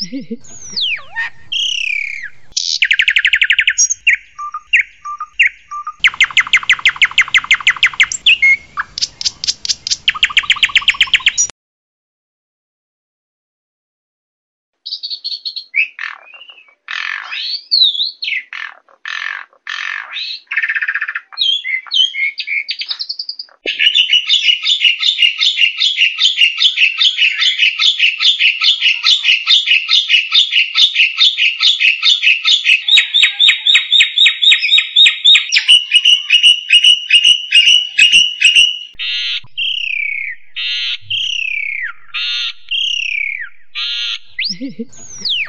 Hehehe Tschüss.